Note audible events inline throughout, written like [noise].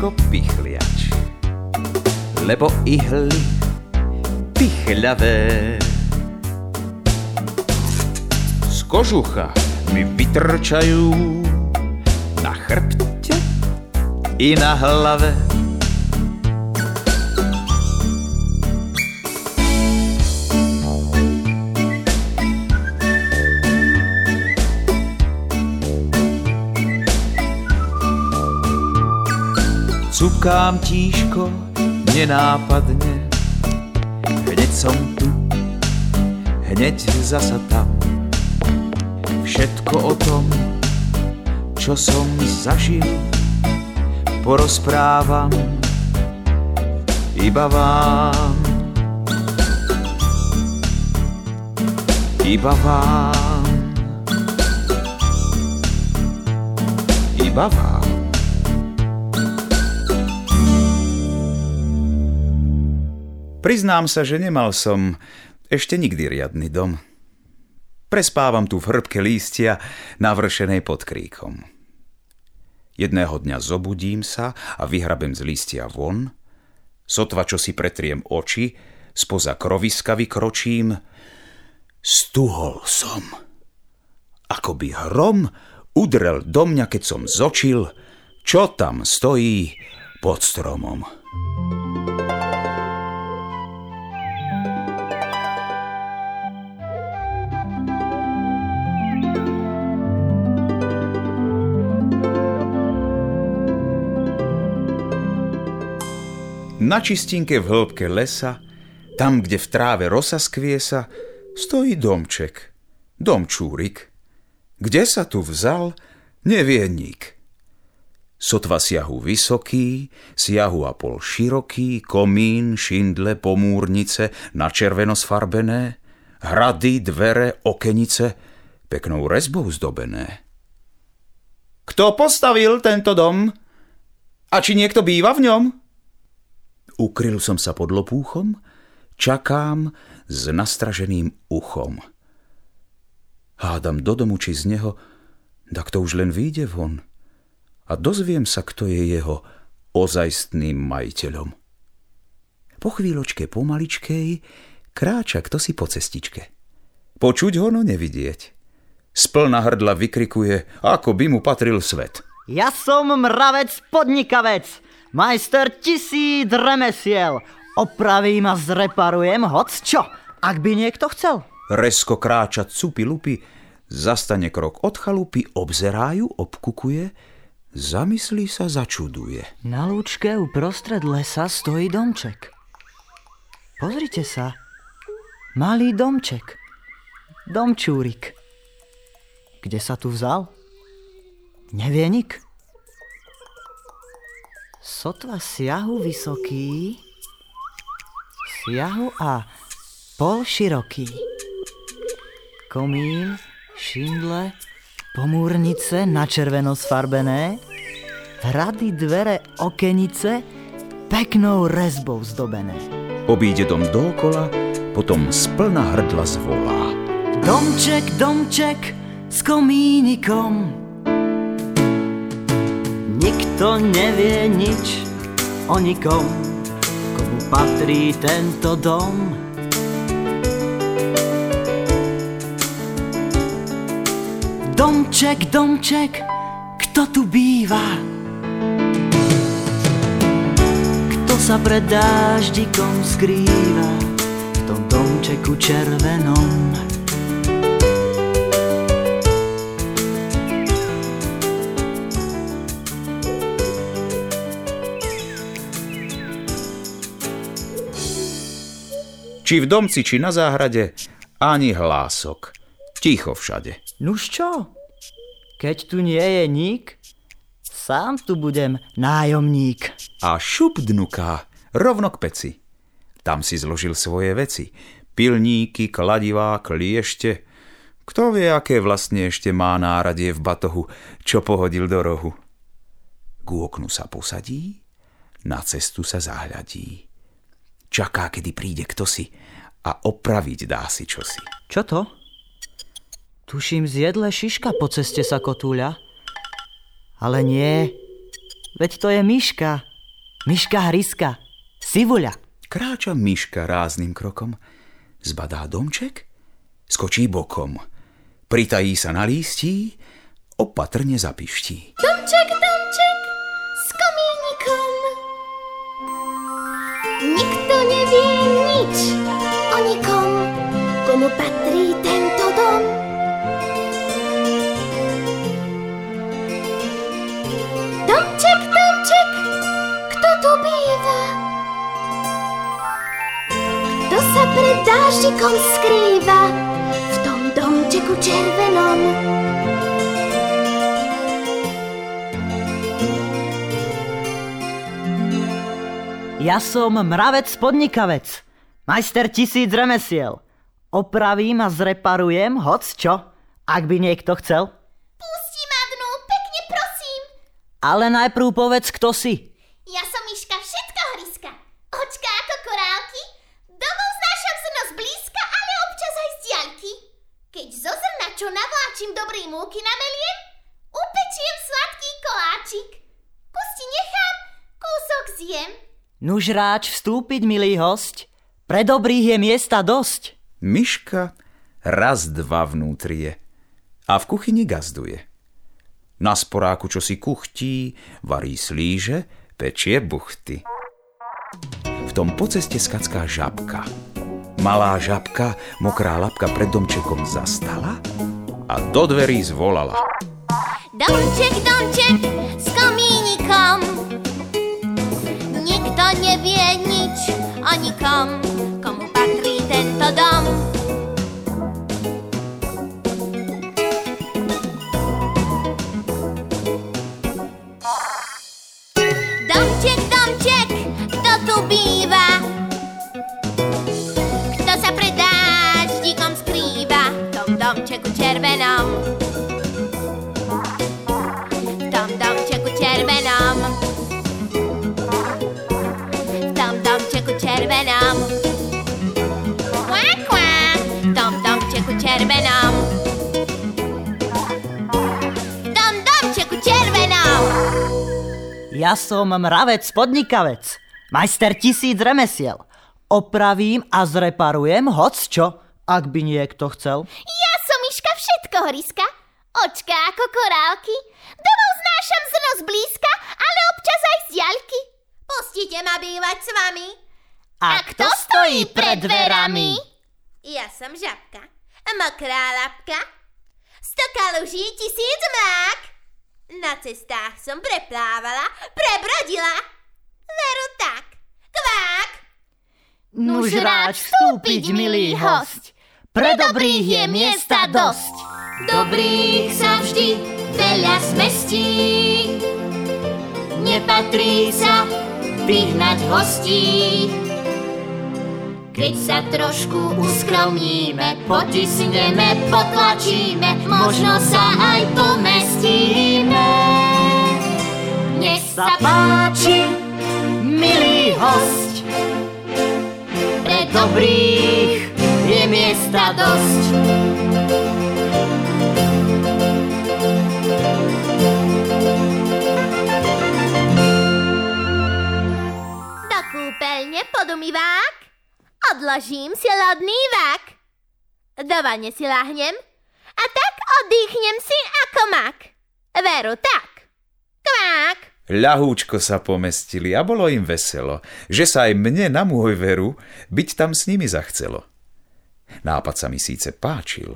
Ješko Pichliač, lebo ihly pichľavé z kožucha mi vytrčajú na chrbte i na hlave. Cukám tíško nenápadne, hneď som tu, hneď zasa tam. Všetko o tom, čo som zažil, porozprávam iba vám. Iba vám. Iba vám. Priznám sa, že nemal som ešte nikdy riadny dom. Prespávam tu v hrbke lístia navršenej pod kríkom. Jedného dňa zobudím sa a vyhrabem z lístia von, sotva čo si pretriem oči, spoza kroviska vykročím, stuhol som. Ako by hrom udrel do mňa, keď som zočil, čo tam stojí pod stromom. Na čistinke v hĺbke lesa, tam, kde v tráve rosa skviesa, stojí domček, domčúrik. Kde sa tu vzal, nevie nik. Sotva siahu vysoký, siahu a pol široký, komín, šindle, pomúrnice, na červeno sfarbené, hrady, dvere, okenice, peknou rezbou zdobené. Kto postavil tento dom? A či niekto býva v ňom? Ukryl som sa pod lopúchom, čakám s nastraženým uchom. Hádam do domu či z neho, tak to už len vyjde von. A dozviem sa, kto je jeho ozajstným majiteľom. Po chvíľočke pomaličkej kráča kto si po cestičke. Počuť ho, no nevidieť. Splna hrdla vykrikuje, ako by mu patril svet. Ja som mravec podnikavec, Majster tisíc remesiel. Opravím a zreparujem hoc čo, ak by niekto chcel. Resko kráča cupy lupy, zastane krok od chalupy, obzeráju, obkukuje, zamyslí sa, začuduje. Na lúčke uprostred lesa stojí domček. Pozrite sa, malý domček, domčúrik. Kde sa tu vzal? Nevie nik sotva siahu vysoký, siahu a pol široký. Komín, šindle, pomúrnice na červeno sfarbené, hrady, dvere, okenice, peknou rezbou zdobené. Obíde dom dookola, potom splna hrdla zvolá. Domček, domček s komínikom, Nikto nevie nič o nikom, komu patrí tento dom. Domček, domček, kto tu býva? Kto sa pred dáždikom skrýva v tom domčeku červenom? Či v domci, či na záhrade, ani hlások. Ticho všade. Nuž čo? Keď tu nie je nik, sám tu budem nájomník. A šup dnuká, rovno k peci. Tam si zložil svoje veci. Pilníky, kladivá, kliešte. Kto vie, aké vlastne ešte má náradie v batohu, čo pohodil do rohu. K oknu sa posadí, na cestu sa zahľadí. Čaká, kedy príde kto si a opraviť dá si čosi. Čo to? Tuším, zjedle šiška po ceste sa kotúľa. Ale nie, Veď to je myška. Myška hryska. Sivuľa. Kráča myška rázným krokom, zbadá domček, skočí bokom, pritají sa na lístí, opatrne zapiští. Domček, domček, s komínikom. Nikto nevie nič o nikom, komu patrí tento dom. Domček, domček, kto tu býva? Kto sa pred dáždikom skrýva v tom domčeku červenom? Ja som mravec podnikavec. Majster tisíc remesiel. Opravím a zreparujem hoc čo, ak by niekto chcel. Pusti ma dnu, pekne prosím. Ale najprv povedz, kto si. Ja som Miška všetko hryska. Očka ako korálky. Domov znášam zrno zblízka, ale občas aj z diaľky. Keď zo zrna čo navláčim dobrý múky nameliem, upečiem sladký koláčik. Kosti nechám, kúsok zjem. Nuž ráč vstúpiť, milý host. Pre dobrých je miesta dosť. Myška raz dva vnútrie a v kuchyni gazduje. Na sporáku čo si kuchtí, varí slíže, pečie buchty. V tom po ceste skacká žabka. Malá žabka, mokrá lapka pred domčekom zastala a do dverí zvolala. Domček, domček, s V tom domčeku červenom. Ja som mravec podnikavec. Majster tisíc remesiel. Opravím a zreparujem hoc čo, ak by niekto chcel. Ja som Miška všetko hryska. Očka ako korálky. Domov znášam zrno zblízka, ale občas aj z diaľky. Pustite ma bývať s vami. A kto stojí pred dverami? Ja som žabka. Mokrá lapka. Sto kaluží, tisíc mlák. Na cestách som preplávala, prebrodila. Veru tak. Kvák. Nuž ráč vstúpiť, milý host. Pre dobrých je miesta dosť. Dobrých sa vždy veľa zmestí. Nepatrí sa vyhnať hostí. Keď sa trošku uskromníme, potisneme, potlačíme, možno sa aj pomestíme. Dnes sa páči, milý host. pre Dobrých je miesta dosť. Odložím si lodný vák. Do vane si lahnem a tak oddychnem si ako mak. Veru tak. Kvák. Ľahúčko sa pomestili a bolo im veselo, že sa aj mne na môj veru byť tam s nimi zachcelo. Nápad sa mi síce páčil.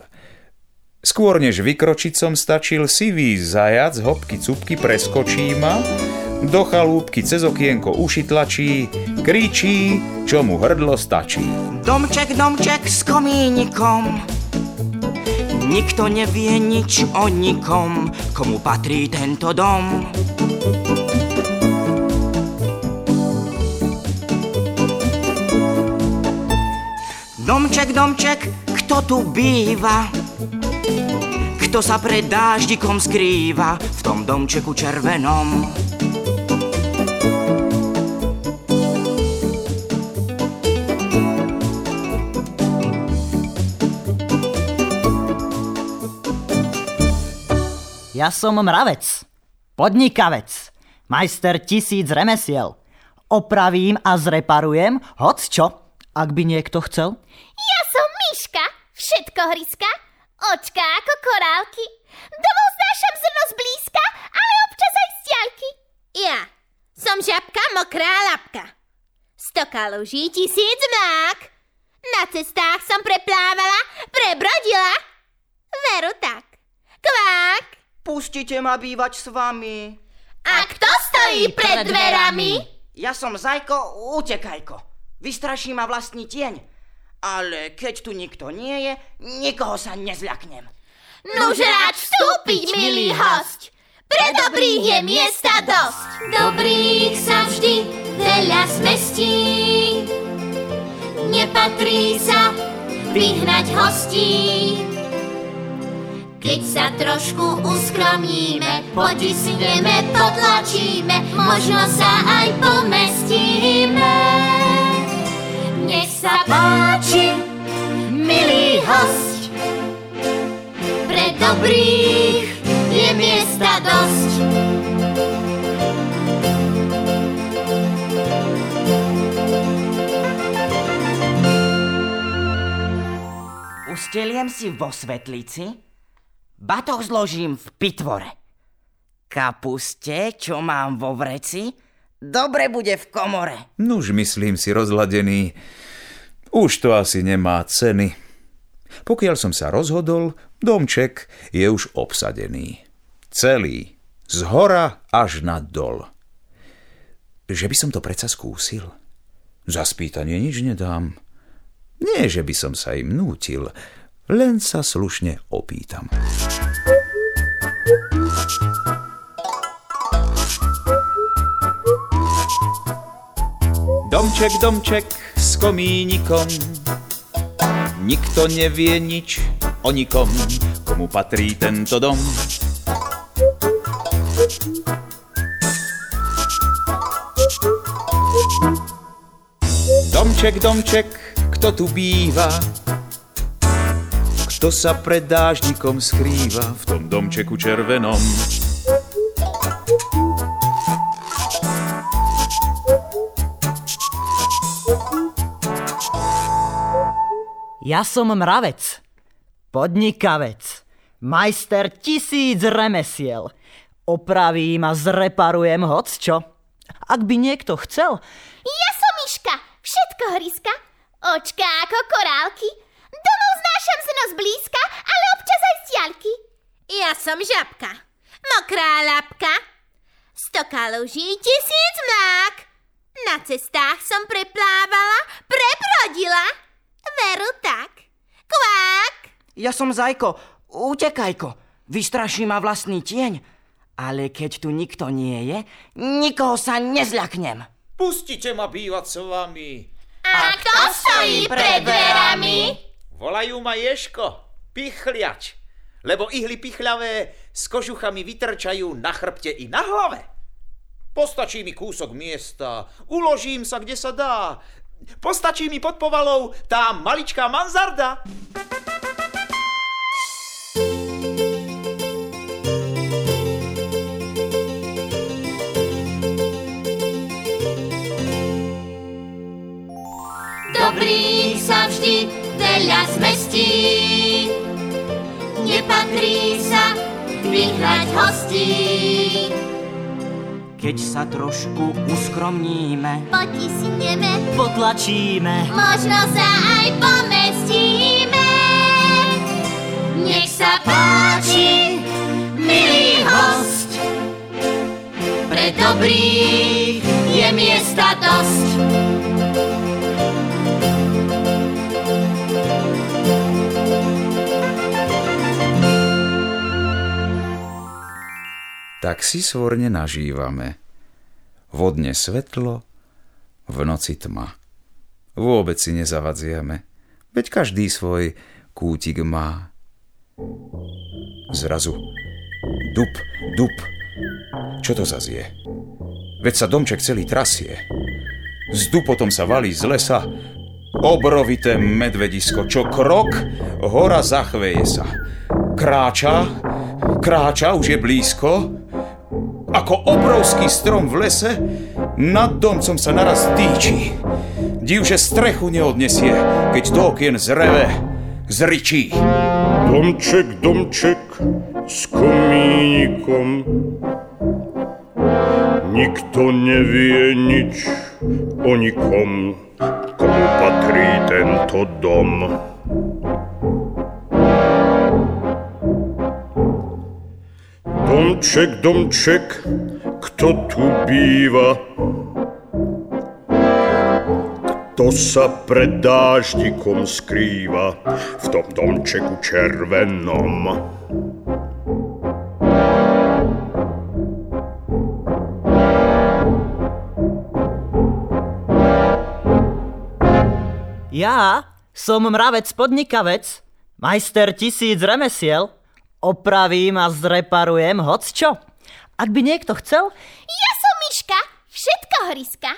Skôr než vykročiť som stačil sivý zajac, hopky cupky preskočí ma, do chalúbky cez okienko uši tlačí, kričí, čo mu hrdlo stačí. Domček, domček s komínikom. Nikto nevie nič o nikom, komu patrí tento dom. Domček, domček, kto tu býva? Kto sa pred dáždikom skrýva v tom domčeku červenom? Ja som mravec. Podnikavec. Majster tisíc remesiel. Opravím a zreparujem hoc čo, ak by niekto chcel. Ja som myška, všetko hryska, očka ako korálky. Domov znášam zrno zblízka, ale občas aj z diaľky. Ja som žabka mokrá lapka. Sto kaluží, tisíc mlák. Na cestách som preplávala, prebrodila. Veru tak. Kvák. Pustite ma bývať s vami. A kto stojí pred dverami? Ja som Zajko, utekajko. Vystraší ma vlastný tieň. Ale keď tu nikto nie je, nikoho sa nezľaknem. Nuž rád vstúpiť, milý host. Pre dobrých je miesta dosť. Dobrých sa vždy veľa zmestí. Nepatrí sa vyhnať hostí. Keď sa trošku uskromníme, potisneme, potlačíme, možno sa aj pomestíme. Nech sa páči, milý host, pre dobrých je miesta dosť. Usteliem si vo svetlici, batoh zložím v pitvore. Kapuste, čo mám vo vreci, dobre bude v komore. Nuž, myslím si, rozladený. Už to asi nemá ceny. Pokiaľ som sa rozhodol, domček je už obsadený. Celý. Z hora až na dol. Že by som to predsa skúsil. Za spýtanie nič nedám. Nie, že by som sa im nútil, len sa slušne opýtam. Domček, domček s komínikom, nikto nevie nič o nikom, komu patrí tento dom. Domček, domček, kto tu býva? Kto sa pred dážnikom skrýva v tom domčeku červenom? Ja som mravec, podnikavec, majster tisíc remesiel. Opravím a zreparujem hoc čo. Ak by niekto chcel, Ja som myška, všetko hryska, očka ako korálky. Domov znášam zno zblízka, ale občas aj z diaľky. Ja som žabka, mokrá lapka, sto kaluží, tisíc mlák. Na cestách som preplávala, prebrodila. Veru tak. Kvák. Ja som Zajko, utekajko. Vystraší ma vlastný tieň. Ale keď tu nikto nie je, nikoho sa nezľaknem. Pustite ma bývať s vami. A kto stojí pred dverami? Volajú ma Ješko, pichliač, lebo ihly pichľavé s kožuchami vytrčajú na chrbte i na hlave. Postačí mi kúsok miesta, uložím sa, kde sa dá. Postačí mi pod povalou tá maličká manzarda. Dobrých sa vždy veľa zmestí. Nepatrí sa vyhrať hostí. Keď sa trošku uskromníme, Potisneme, potlačíme. možno sa aj pomestíme. Nech sa páči, milý host. Pre dobrých je miesta dosť. Tak si svorne nažívame. Vodne svetlo, v noci tma. Vôbec si nezavadziame, veď každý svoj kútik má. Zrazu dup, dup. Čo to zas je? Veď sa domček celý trasie. Z dupotom sa valí z lesa obrovité medvedisko, čo krok, hora zachveje sa. Kráča, kráča, už je blízko, Ako obrovský strom v lese, nad domcom sa naraz dýči. Div, že strechu neodnesie, keď do okien zreve, zričí. Domček, domček s komínikom. Nikto nevie nič o nikom, komu patrí tento dom. Domček, domček, kto tu býva? Kto sa pred dáždikom skrýva v tom domčeku červenom? Ja som mravec podnikavec, majster tisíc remesiel, opravím a zreparujem hoc čo. Ak by niekto chcel, Ja som myška, všetko hryska.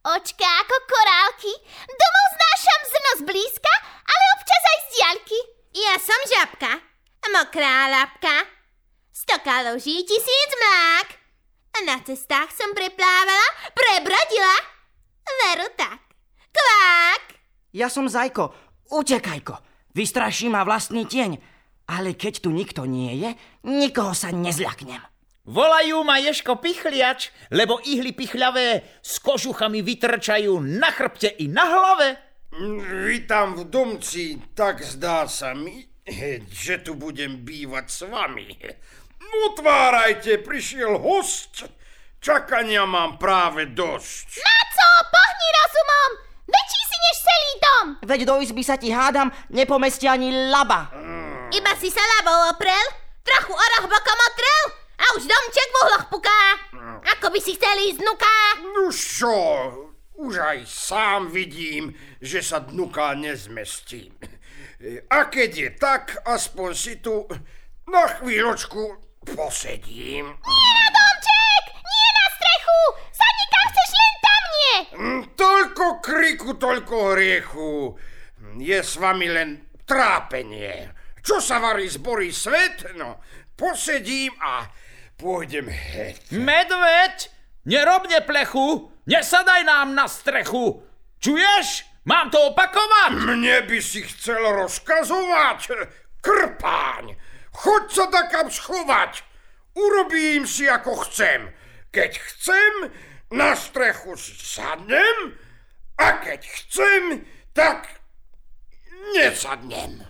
Očka ako korálky, domov znášam zrno zblízka, ale občas aj z diaľky. Ja som žabka, mokrá labka, sto kaloží, tisíc mlák. Na cestách som preplávala, prebrodila. Veru tak. Kvák. Ja som Zajko, utekajko. Vystraší ma vlastný tieň. Ale keď tu nikto nie je, nikoho sa nezľaknem. Volajú ma Ješko Pichliač, lebo ihly pichľavé s kožuchami vytrčajú na chrbte i na hlave. Vítam v domci, tak zdá sa mi, že tu budem bývať s vami. Utvárajte, prišiel host. Čakania mám práve dosť. Na co? Pohni rozumom. Väčší si než celý dom. Veď do izby sa ti hádam, nepomestia ani laba. Iba si sa labou oprel, trochu oroch bokom otrel a už domček v uhloch puká. Ako by si chcel ísť nuka. No čo, už aj sám vidím, že sa dnuka nezmestím. A keď je tak, aspoň si tu na chvíľočku posedím. Nie na domček, nie na strechu. Sadni kam chceš, len tam nie. Mm, Toľko kriku, toľko hriechu. Je s vami len trápenie. Čo sa varí zborí svet? No, posedím a pôjdem heď. Medveď, nerob neplechu, nesadaj nám na strechu. Čuješ? Mám to opakovať? Mne by si chcel rozkazovať? Krpáň! Choď sa takam schovať! Urobím si ako chcem. Keď chcem, na strechu si sadnem a keď chcem, tak nesadnem.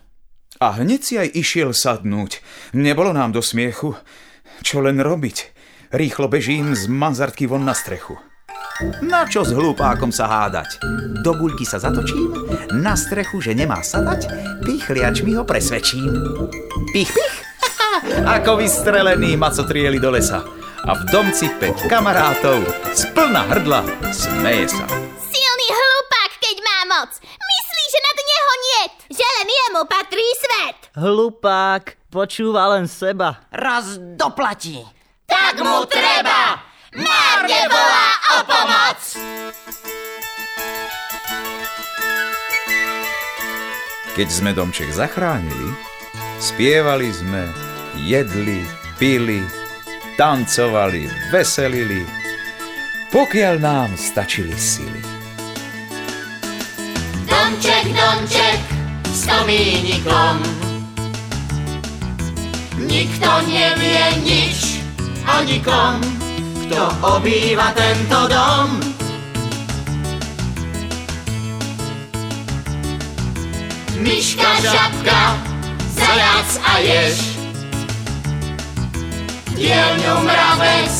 A hneď si aj išiel sadnúť. Nebolo nám do smiechu. Čo len robiť? Rýchlo bežím z manzartky von na strechu. Na čo s hlupákom sa hádať? Do guľky sa zatočím, na strechu, že nemá sadať, pichliačmi ho presvedčím. Pich, pich! [laughs] Ako vystrelený macotrieli do lesa. A v domci päť kamarátov z plná hrdla smeje sa. Silný hlupák, keď má moc. Myslí, že nad neho niet, jemu patrí svet. hlupák, počúva len seba. Raz doplatí. Tak mu treba. Márne volá o pomoc. Keď sme domček zachránili, spievali sme, jedli, pili, tancovali, veselili, pokiaľ nám stačili sily. Domček, domček s komínikom. Nikto nevie nič o nikom, kto obýva tento dom. Myška, žabka, zajac a jež. Dielňu mravec,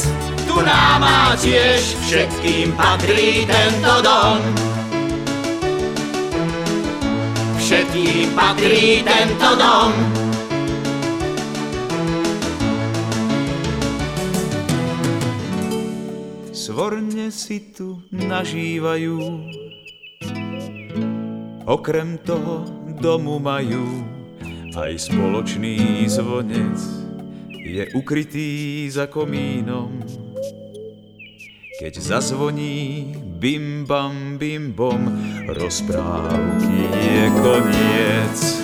tu nám má tiež, všetkým patrí tento dom. Všetkým patrí tento dom. Svorne si tu nažívajú, okrem toho domu majú aj spoločný zvonec, je ukrytý za komínom. Keď zazvoní bim bam bim bom, rozprávky je koniec.